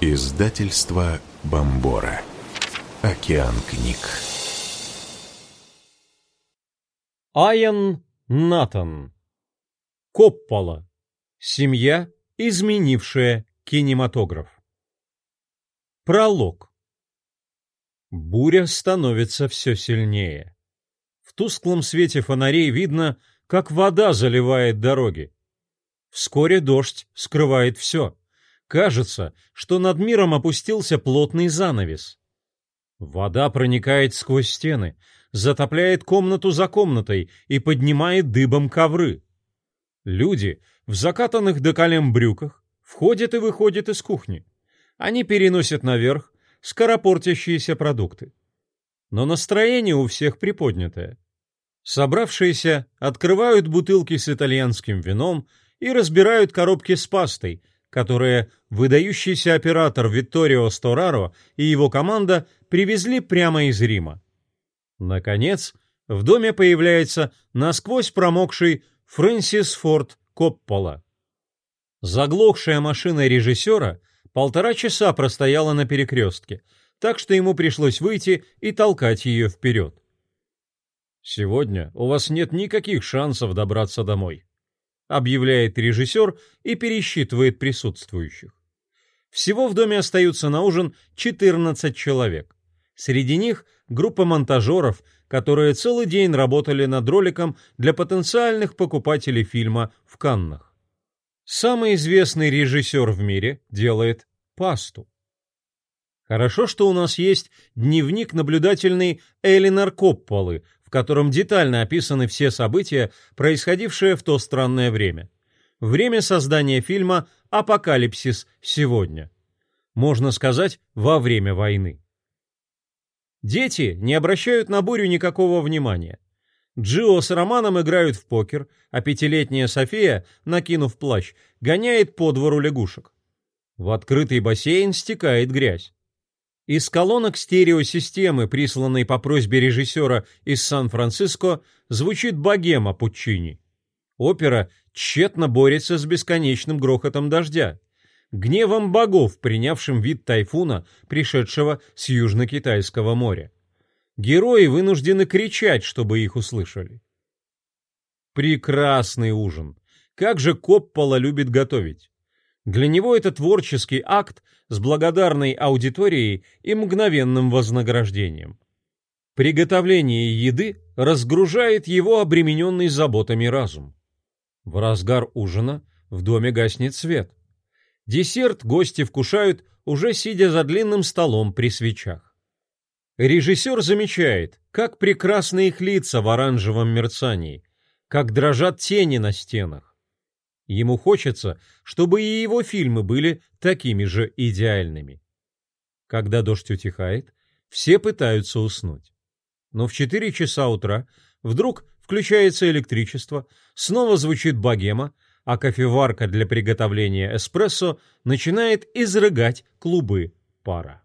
Издательство Бомбора. Океан книг. Айан Натан. Коппола. Семья, изменившая кинематограф. Пролог. Буря становится все сильнее. В тусклом свете фонарей видно, как вода заливает дороги. Вскоре дождь скрывает все. Кажется, что над миром опустился плотный занавес. Вода проникает сквозь стены, затопляет комнату за комнатой и поднимает дыбом ковры. Люди в закатанных до колен брюках входят и выходят из кухни. Они переносят наверх скоропортящиеся продукты. Но настроение у всех приподнятое. Собравшиеся открывают бутылки с итальянским вином и разбирают коробки с пастой, которые выдающийся оператор Витторио Стораро и его команда привезли прямо из Рима. Наконец, в доме появляется насквозь промокший Фрэнсис Форд Коппола. Заглохшая машина режиссера полтора часа простояла на перекрестке, так что ему пришлось выйти и толкать ее вперед. «Сегодня у вас нет никаких шансов добраться домой», объявляет режиссер и пересчитывает присутствующих. Всего в доме остаются на ужин 14 человек. Среди них группа монтажеров, которые целый день работали над роликом для потенциальных покупателей фильма в Каннах. Самый известный режиссер в мире делает пасту. Хорошо, что у нас есть дневник наблюдательный Элинор Копполы, в котором детально описаны все события, происходившие в то странное время. Время создания фильма «Апокалипсис сегодня». Можно сказать, во время войны. Дети не обращают на бурю никакого внимания. Джио с Романом играют в покер, а пятилетняя София, накинув плащ, гоняет по двору лягушек. В открытый бассейн стекает грязь. Из колонок стереосистемы, присланной по просьбе режиссера из Сан-Франциско, звучит богема Пуччини. Опера тщетно борется с бесконечным грохотом дождя, гневом богов, принявшим вид тайфуна, пришедшего с Южно-Китайского моря. Герои вынуждены кричать, чтобы их услышали. Прекрасный ужин. Как же Коппола любит готовить. Для него это творческий акт с благодарной аудиторией и мгновенным вознаграждением. Приготовление еды разгружает его обремененный заботами разум. В разгар ужина в доме гаснет свет. Десерт гости вкушают, уже сидя за длинным столом при свечах. Режиссер замечает, как прекрасны их лица в оранжевом мерцании, как дрожат тени на стенах. Ему хочется, чтобы и его фильмы были такими же идеальными. Когда дождь утихает, все пытаются уснуть. Но в 4 часа утра вдруг включается электричество, снова звучит богема, а кофеварка для приготовления эспрессо начинает изрыгать клубы пара.